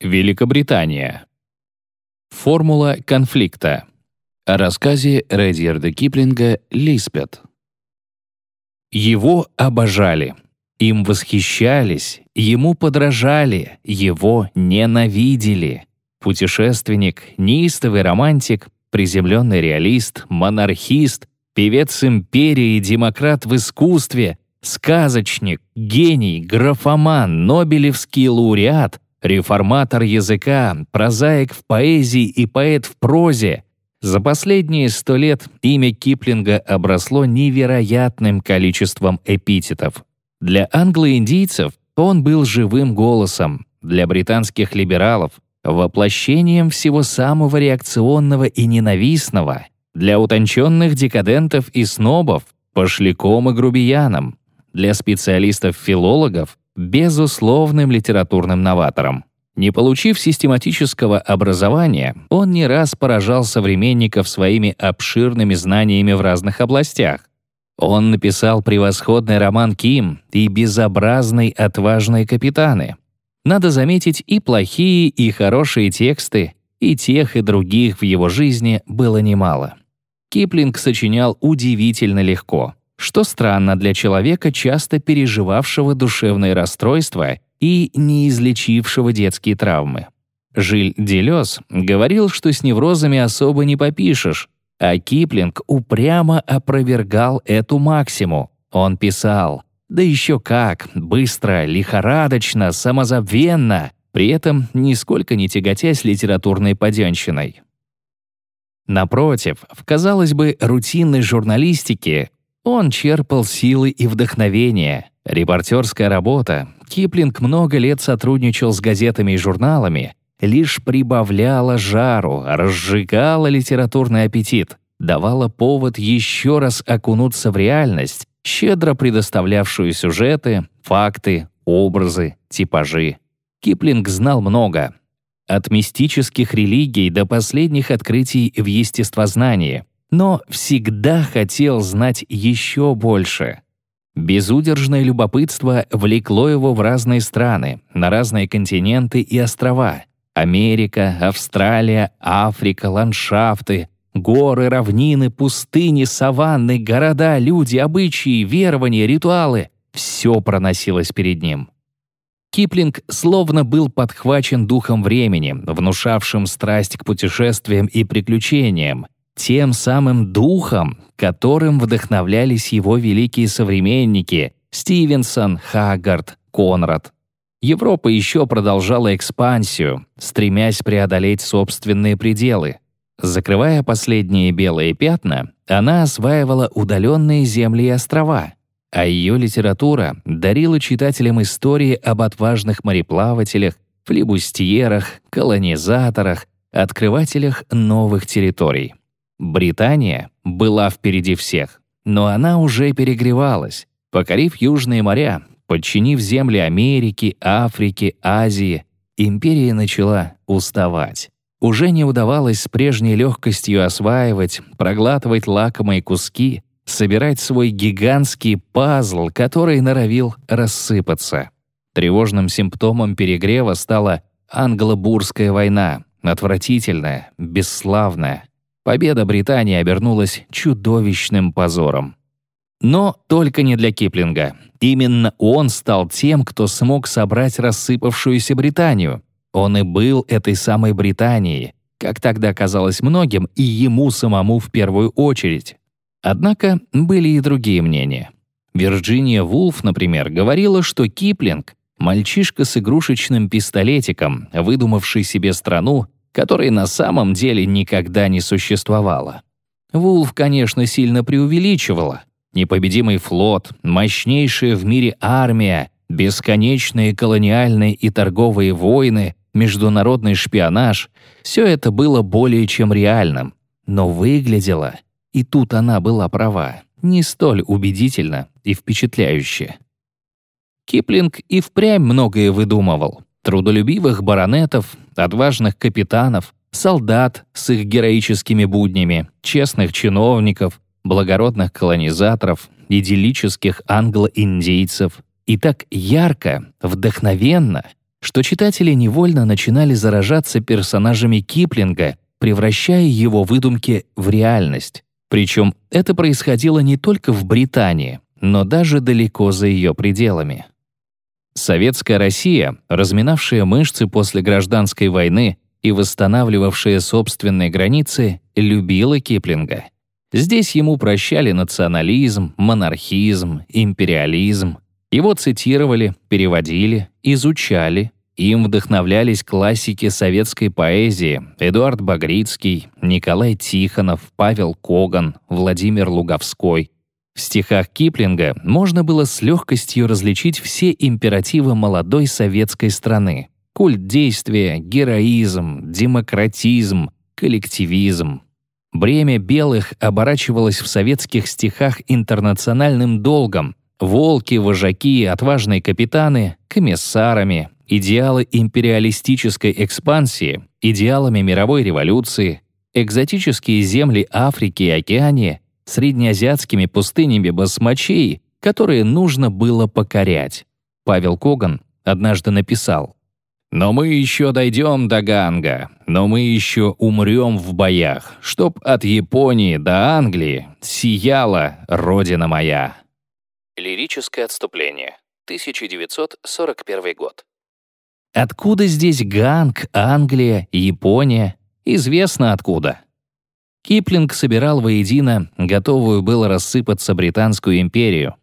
Великобритания. Формула конфликта. О рассказе Редьярда Киплинга «Лиспет». Его обожали, им восхищались, ему подражали, его ненавидели. Путешественник, неистовый романтик, приземленный реалист, монархист, певец империи, демократ в искусстве, сказочник, гений, графоман, нобелевский лауреат, реформатор языка, прозаик в поэзии и поэт в прозе. За последние сто лет имя Киплинга обросло невероятным количеством эпитетов. Для англоиндийцев он был живым голосом, для британских либералов — воплощением всего самого реакционного и ненавистного, для утонченных декадентов и снобов — пошляком и грубияном, для специалистов-филологов — безусловным литературным новатором. Не получив систематического образования, он не раз поражал современников своими обширными знаниями в разных областях. Он написал превосходный роман «Ким» и безобразный «Отважные капитаны». Надо заметить и плохие, и хорошие тексты, и тех, и других в его жизни было немало. Киплинг сочинял удивительно легко, что странно для человека, часто переживавшего душевные расстройства и не излечившего детские травмы. Жиль Делес говорил, что с неврозами особо не попишешь, а Киплинг упрямо опровергал эту максиму. Он писал «Да еще как, быстро, лихорадочно, самозабвенно», при этом нисколько не тяготясь литературной поденщиной. Напротив, в, казалось бы, рутинной журналистике он черпал силы и вдохновение. Репортерская работа, Киплинг много лет сотрудничал с газетами и журналами, лишь прибавляла жару, разжигала литературный аппетит, давала повод еще раз окунуться в реальность, щедро предоставлявшую сюжеты, факты, образы, типажи. Киплинг знал много. От мистических религий до последних открытий в естествознании, но всегда хотел знать еще больше — Безудержное любопытство влекло его в разные страны, на разные континенты и острова. Америка, Австралия, Африка, ландшафты, горы, равнины, пустыни, саванны, города, люди, обычаи, верования, ритуалы — все проносилось перед ним. Киплинг словно был подхвачен духом времени, внушавшим страсть к путешествиям и приключениям, тем самым духом, которым вдохновлялись его великие современники Стивенсон, Хаггард, Конрад. Европа еще продолжала экспансию, стремясь преодолеть собственные пределы. Закрывая последние белые пятна, она осваивала удаленные земли и острова, а ее литература дарила читателям истории об отважных мореплавателях, флибустьерах, колонизаторах, открывателях новых территорий. Британия была впереди всех, но она уже перегревалась, покорив южные моря, подчинив земли Америки, Африки, Азии. Империя начала уставать. Уже не удавалось с прежней легкостью осваивать, проглатывать лакомые куски, собирать свой гигантский пазл, который норовил рассыпаться. Тревожным симптомом перегрева стала англо-бурская война, отвратительная, бесславная. Победа Британии обернулась чудовищным позором. Но только не для Киплинга. Именно он стал тем, кто смог собрать рассыпавшуюся Британию. Он и был этой самой Британией, как тогда казалось многим, и ему самому в первую очередь. Однако были и другие мнения. Вирджиния Вулф, например, говорила, что Киплинг — мальчишка с игрушечным пистолетиком, выдумавший себе страну, которой на самом деле никогда не существовало. Вулф, конечно, сильно преувеличивала. Непобедимый флот, мощнейшая в мире армия, бесконечные колониальные и торговые войны, международный шпионаж — все это было более чем реальным. Но выглядело, и тут она была права, не столь убедительно и впечатляюще. Киплинг и впрямь многое выдумывал трудолюбивых баронетов, отважных капитанов, солдат с их героическими буднями, честных чиновников, благородных колонизаторов, идиллических англо-индейцев. И так ярко, вдохновенно, что читатели невольно начинали заражаться персонажами Киплинга, превращая его выдумки в реальность. Причем это происходило не только в Британии, но даже далеко за ее пределами. Советская Россия, разминавшая мышцы после гражданской войны и восстанавливавшая собственные границы, любила Киплинга. Здесь ему прощали национализм, монархизм, империализм. Его цитировали, переводили, изучали. Им вдохновлялись классики советской поэзии Эдуард Багрицкий, Николай Тихонов, Павел Коган, Владимир Луговской. В стихах Киплинга можно было с легкостью различить все императивы молодой советской страны. Культ действия, героизм, демократизм, коллективизм. Бремя белых оборачивалось в советских стихах интернациональным долгом. Волки, вожаки, отважные капитаны — комиссарами, идеалы империалистической экспансии, идеалами мировой революции, экзотические земли Африки и Океании среднеазиатскими пустынями басмачей, которые нужно было покорять. Павел Коган однажды написал «Но мы еще дойдем до Ганга, но мы еще умрем в боях, чтоб от Японии до Англии сияла Родина моя». Лирическое отступление. 1941 год. Откуда здесь Ганг, Англия, Япония? Известно откуда. Киплинг собирал воедино готовую было рассыпаться Британскую империю.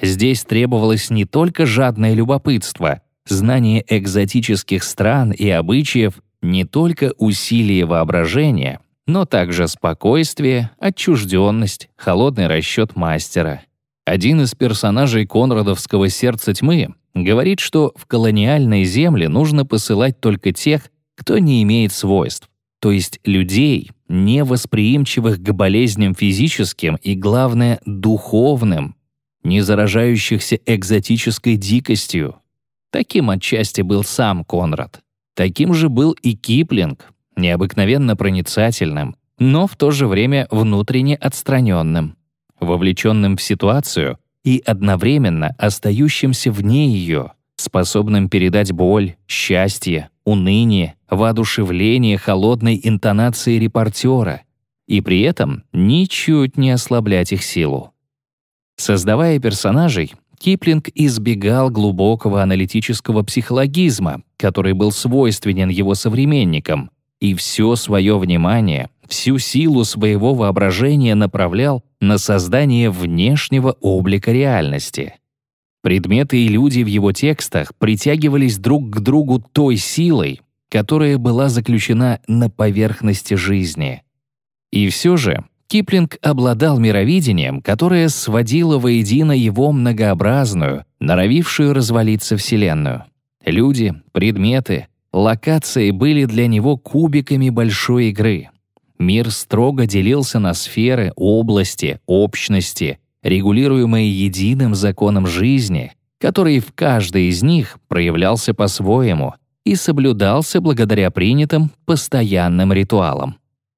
Здесь требовалось не только жадное любопытство, знание экзотических стран и обычаев, не только усилие воображения, но также спокойствие, отчужденность, холодный расчет мастера. Один из персонажей Конрадовского «Сердца тьмы» говорит, что в колониальные земли нужно посылать только тех, кто не имеет свойств, то есть людей, невосприимчивых к болезням физическим и, главное, духовным, не заражающихся экзотической дикостью. Таким отчасти был сам Конрад. Таким же был и Киплинг, необыкновенно проницательным, но в то же время внутренне отстраненным вовлеченным в ситуацию и одновременно остающимся вне ее, способным передать боль, счастье, уныние, воодушевление холодной интонации репортера и при этом ничуть не ослаблять их силу. Создавая персонажей, Киплинг избегал глубокого аналитического психологизма, который был свойственен его современникам, и все свое внимание всю силу своего воображения направлял на создание внешнего облика реальности. Предметы и люди в его текстах притягивались друг к другу той силой, которая была заключена на поверхности жизни. И все же Киплинг обладал мировидением, которое сводило воедино его многообразную, норовившую развалиться Вселенную. Люди, предметы, локации были для него кубиками большой игры. Мир строго делился на сферы, области, общности, регулируемые единым законом жизни, который в каждой из них проявлялся по-своему и соблюдался благодаря принятым постоянным ритуалам.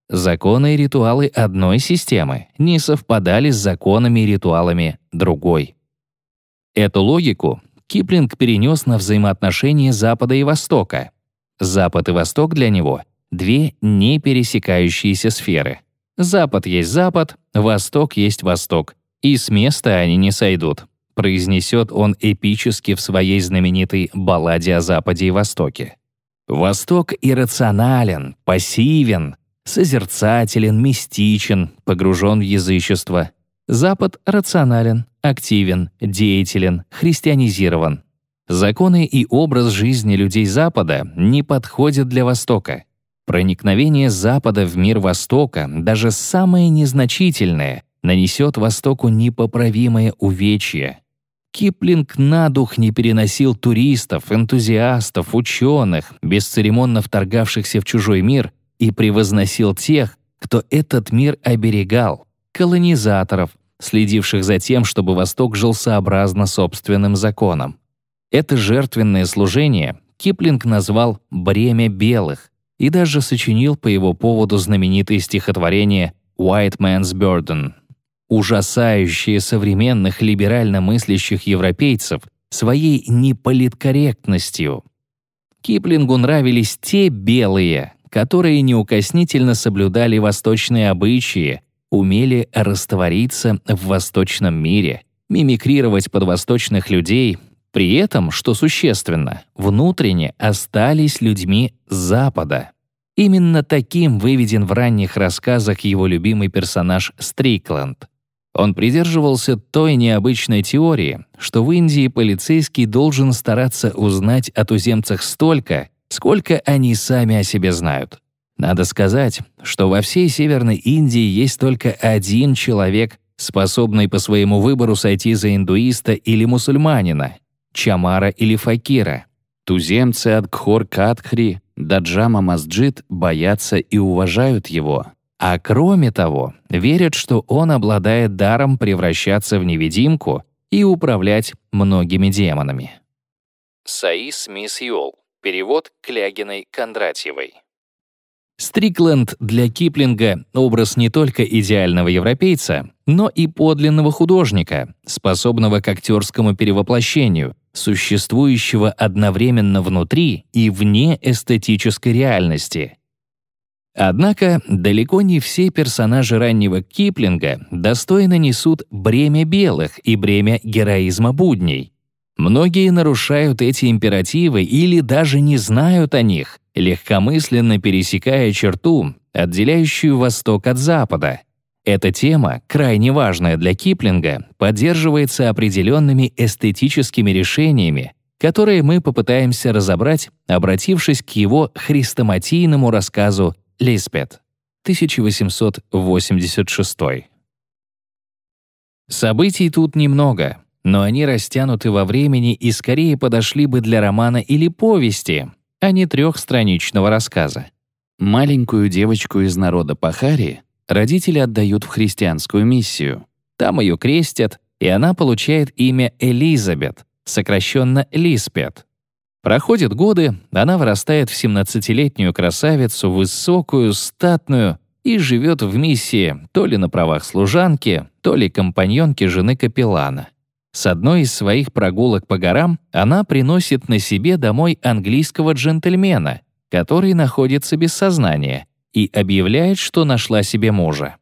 Законы и ритуалы одной системы не совпадали с законами и ритуалами другой. Эту логику Киплинг перенес на взаимоотношения Запада и Востока. Запад и Восток для него — две не пересекающиеся сферы. Запад есть Запад, Восток есть Восток, и с места они не сойдут, произнесет он эпически в своей знаменитой «Балладе о Западе и Востоке». Восток иррационален, пассивен, созерцателен, мистичен, погружен в язычество. Запад рационален, активен, деятелен, христианизирован. Законы и образ жизни людей Запада не подходят для Востока. Проникновение Запада в мир Востока, даже самое незначительное, нанесет Востоку непоправимое увечье. Киплинг на дух не переносил туристов, энтузиастов, ученых, бесцеремонно вторгавшихся в чужой мир, и превозносил тех, кто этот мир оберегал, колонизаторов, следивших за тем, чтобы Восток жил сообразно собственным законам. Это жертвенное служение Киплинг назвал «бремя белых», и даже сочинил по его поводу знаменитое стихотворение «White Man's Burden», ужасающее современных либерально мыслящих европейцев своей неполиткорректностью. Киплингу нравились те белые, которые неукоснительно соблюдали восточные обычаи, умели раствориться в восточном мире, мимикрировать под восточных людей, при этом, что существенно, внутренне остались людьми Запада. Именно таким выведен в ранних рассказах его любимый персонаж Стрикленд. Он придерживался той необычной теории, что в Индии полицейский должен стараться узнать о туземцах столько, сколько они сами о себе знают. Надо сказать, что во всей Северной Индии есть только один человек, способный по своему выбору сойти за индуиста или мусульманина, Чамара или Факира. Туземцы от Кхор-Катхри до Джама Масджид боятся и уважают его. А кроме того, верят, что он обладает даром превращаться в невидимку и управлять многими демонами. Саис Мисс Йол. Перевод Клягиной Кондратьевой. Стрикленд для Киплинга — образ не только идеального европейца, но и подлинного художника, способного к актерскому перевоплощению, существующего одновременно внутри и вне эстетической реальности. Однако далеко не все персонажи раннего Киплинга достойно несут бремя белых и бремя героизма будней. Многие нарушают эти императивы или даже не знают о них, легкомысленно пересекая черту, отделяющую Восток от Запада. Эта тема, крайне важная для Киплинга, поддерживается определенными эстетическими решениями, которые мы попытаемся разобрать, обратившись к его хрестоматийному рассказу «Лиспет» 1886. Событий тут немного, но они растянуты во времени и скорее подошли бы для романа или повести, а не трехстраничного рассказа. Маленькую девочку из народа Пахари родители отдают в христианскую миссию. Там ее крестят, и она получает имя Элизабет, сокращенно Лиспет. Проходят годы, она вырастает в 17-летнюю красавицу, высокую, статную, и живет в миссии то ли на правах служанки, то ли компаньонки жены капеллана. С одной из своих прогулок по горам она приносит на себе домой английского джентльмена, который находится без сознания, и объявляет, что нашла себе мужа.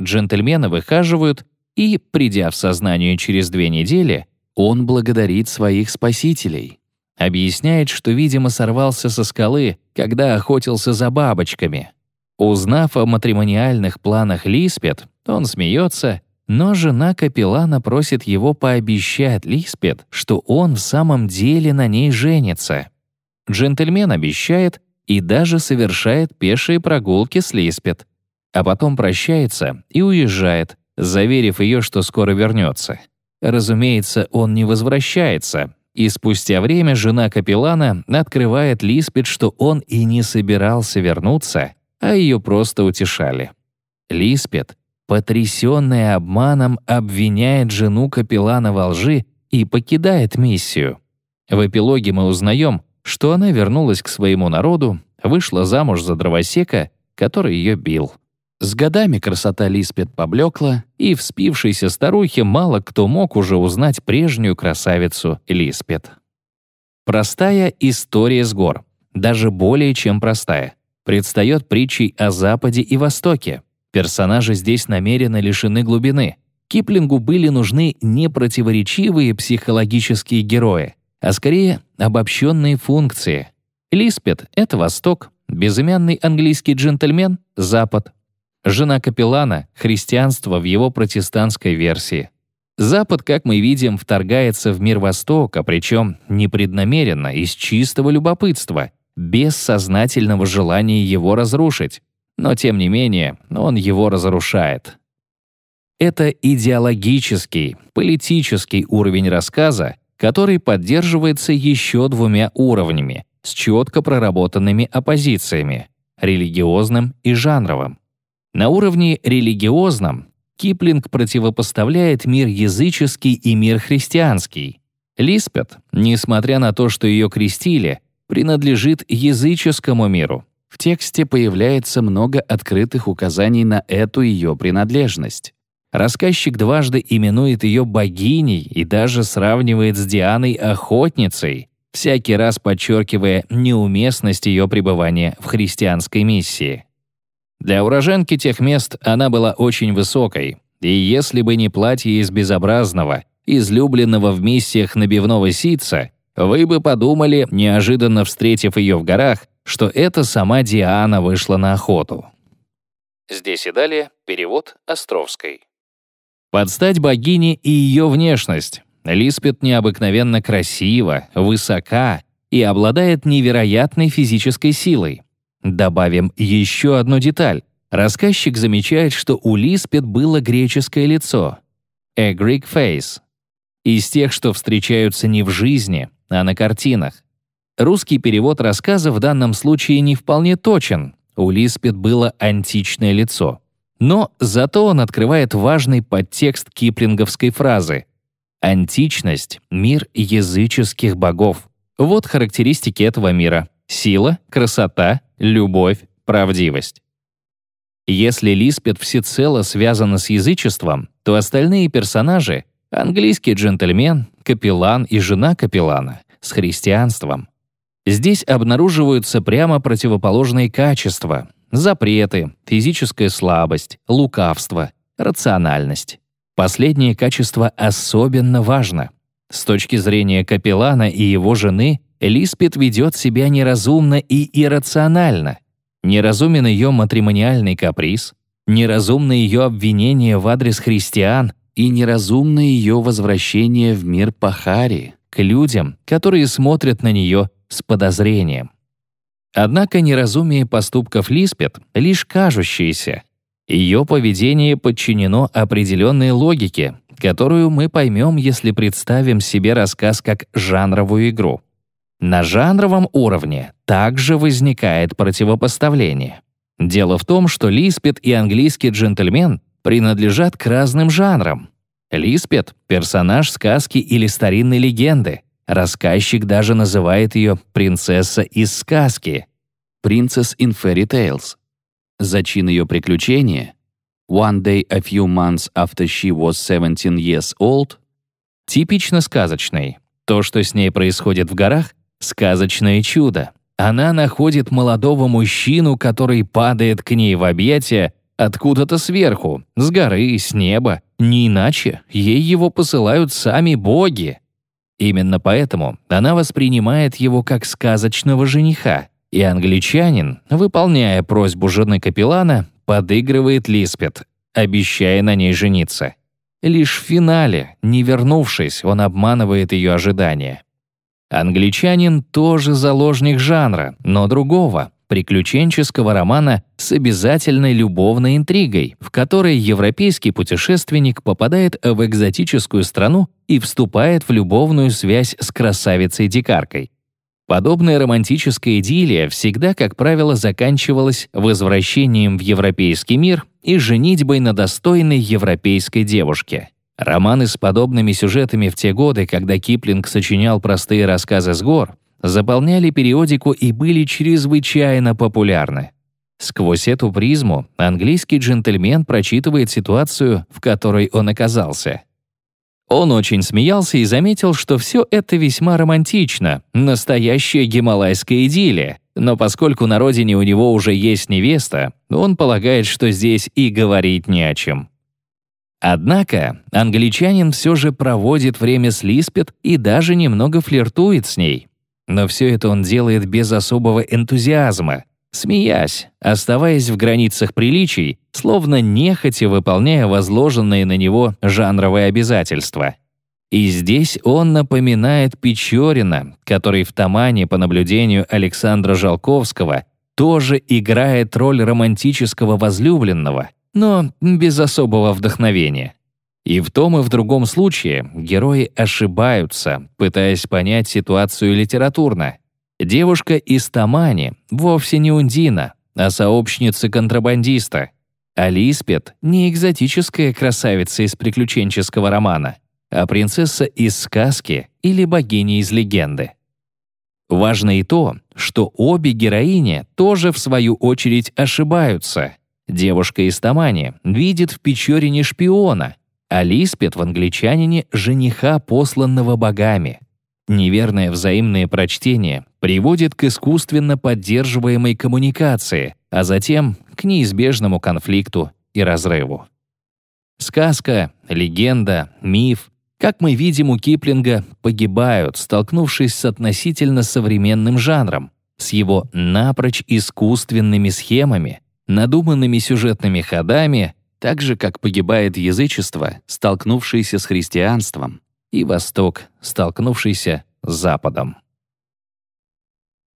Джентльмены выхаживают, и, придя в сознание через две недели, он благодарит своих спасителей. Объясняет, что, видимо, сорвался со скалы, когда охотился за бабочками. Узнав о матримониальных планах Лиспет, он смеется но жена капеллана просит его пообещать Лиспет, что он в самом деле на ней женится. Джентльмен обещает и даже совершает пешие прогулки с Лиспет, а потом прощается и уезжает, заверив ее, что скоро вернется. Разумеется, он не возвращается, и спустя время жена капеллана открывает Лиспет, что он и не собирался вернуться, а ее просто утешали. Лиспет потрясенная обманом, обвиняет жену капеллана во лжи и покидает миссию. В эпилоге мы узнаем, что она вернулась к своему народу, вышла замуж за дровосека, который ее бил. С годами красота Лиспет поблекла, и в спившейся старухе мало кто мог уже узнать прежнюю красавицу Лиспет. Простая история с гор, даже более чем простая, предстает притчей о Западе и Востоке, Персонажи здесь намеренно лишены глубины. Киплингу были нужны не противоречивые психологические герои, а скорее обобщенные функции. Лиспет — это Восток, безымянный английский джентльмен — Запад. Жена капеллана — христианство в его протестантской версии. Запад, как мы видим, вторгается в мир Востока, причем непреднамеренно, из чистого любопытства, без сознательного желания его разрушить но тем не менее он его разрушает. Это идеологический, политический уровень рассказа, который поддерживается еще двумя уровнями с четко проработанными оппозициями — религиозным и жанровым. На уровне религиозном Киплинг противопоставляет мир языческий и мир христианский. Лиспет, несмотря на то, что ее крестили, принадлежит языческому миру, в тексте появляется много открытых указаний на эту ее принадлежность. Рассказчик дважды именует ее богиней и даже сравнивает с Дианой охотницей, всякий раз подчеркивая неуместность ее пребывания в христианской миссии. Для уроженки тех мест она была очень высокой, и если бы не платье из безобразного, излюбленного в миссиях набивного ситца, вы бы подумали, неожиданно встретив ее в горах, что это сама Диана вышла на охоту. Здесь и далее перевод Островской. Под стать богине и ее внешность. Лиспет необыкновенно красива, высока и обладает невероятной физической силой. Добавим еще одну деталь. Рассказчик замечает, что у Лиспет было греческое лицо. A Greek face. Из тех, что встречаются не в жизни, а на картинах. Русский перевод рассказа в данном случае не вполне точен. У Лиспет было античное лицо. Но зато он открывает важный подтекст киплинговской фразы «Античность — мир языческих богов». Вот характеристики этого мира. Сила, красота, любовь, правдивость. Если Лиспет всецело связана с язычеством, то остальные персонажи — английский джентльмен, капеллан и жена капеллана — с христианством. Здесь обнаруживаются прямо противоположные качества — запреты, физическая слабость, лукавство, рациональность. Последнее качество особенно важно. С точки зрения капеллана и его жены, Лиспет ведет себя неразумно и иррационально. Неразумен ее матримониальный каприз, неразумно ее обвинение в адрес христиан и неразумно ее возвращение в мир Пахари, к людям, которые смотрят на нее с подозрением. Однако неразумие поступков Лиспет лишь кажущееся. Ее поведение подчинено определенной логике, которую мы поймем, если представим себе рассказ как жанровую игру. На жанровом уровне также возникает противопоставление. Дело в том, что Лиспет и английский джентльмен принадлежат к разным жанрам. Лиспет — персонаж сказки или старинной легенды. Рассказчик даже называет ее «принцесса из сказки» — «Princess in Fairy Tales». Зачин ее приключения «One day a few months after she was 17 years old» типично сказочный. То, что с ней происходит в горах, Сказочное чудо. Она находит молодого мужчину, который падает к ней в объятия откуда-то сверху, с горы, с неба. Не иначе, ей его посылают сами боги. Именно поэтому она воспринимает его как сказочного жениха, и англичанин, выполняя просьбу жены капеллана, подыгрывает Лиспет, обещая на ней жениться. Лишь в финале, не вернувшись, он обманывает ее ожидания. Англичанин тоже заложник жанра, но другого, приключенческого романа с обязательной любовной интригой, в которой европейский путешественник попадает в экзотическую страну и вступает в любовную связь с красавицей-дикаркой. Подобная романтическая идиллия всегда, как правило, заканчивалась возвращением в европейский мир и женитьбой на достойной европейской девушке. Романы с подобными сюжетами в те годы, когда Киплинг сочинял простые рассказы с гор, заполняли периодику и были чрезвычайно популярны. Сквозь эту призму английский джентльмен прочитывает ситуацию, в которой он оказался. Он очень смеялся и заметил, что все это весьма романтично, настоящая гималайская идиллия, но поскольку на родине у него уже есть невеста, он полагает, что здесь и говорить не о чем. Однако англичанин все же проводит время с Лиспет и даже немного флиртует с ней. Но все это он делает без особого энтузиазма, смеясь, оставаясь в границах приличий, словно нехотя выполняя возложенные на него жанровые обязательства. И здесь он напоминает Печорина, который в Тамане, по наблюдению Александра Жалковского, тоже играет роль романтического возлюбленного, но без особого вдохновения. И в том и в другом случае герои ошибаются, пытаясь понять ситуацию литературно. Девушка из Тамани вовсе не Ундина, а сообщница контрабандиста. А Лиспет — не экзотическая красавица из приключенческого романа, а принцесса из сказки или богиня из легенды. Важно и то, что обе героини тоже, в свою очередь, ошибаются — Девушка из Тамани видит в Печорине шпиона, а Лиспет в англичанине — жениха, посланного богами. Неверное взаимное прочтение приводит к искусственно поддерживаемой коммуникации, а затем к неизбежному конфликту и разрыву. Сказка, легенда, миф, как мы видим у Киплинга, погибают, столкнувшись с относительно современным жанром, с его напрочь искусственными схемами, надуманными сюжетными ходами, так же, как погибает язычество, столкнувшееся с христианством, и Восток, столкнувшийся с Западом.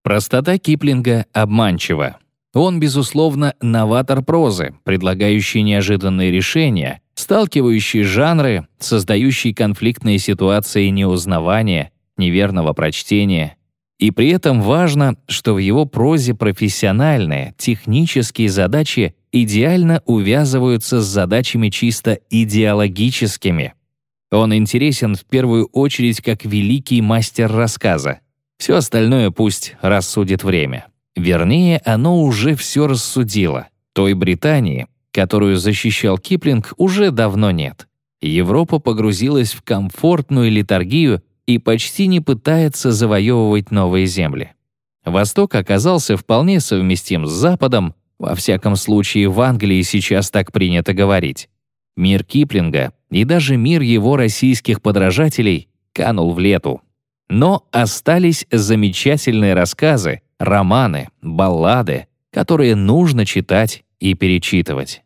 Простота Киплинга обманчива. Он, безусловно, новатор прозы, предлагающий неожиданные решения, сталкивающий жанры, создающий конфликтные ситуации неузнавания, неверного прочтения. И при этом важно, что в его прозе профессиональные, технические задачи идеально увязываются с задачами чисто идеологическими. Он интересен в первую очередь как великий мастер рассказа. Все остальное пусть рассудит время. Вернее, оно уже все рассудило. Той Британии, которую защищал Киплинг, уже давно нет. Европа погрузилась в комфортную литургию и почти не пытается завоевывать новые земли. Восток оказался вполне совместим с Западом, во всяком случае в Англии сейчас так принято говорить. Мир Киплинга и даже мир его российских подражателей канул в лету. Но остались замечательные рассказы, романы, баллады, которые нужно читать и перечитывать.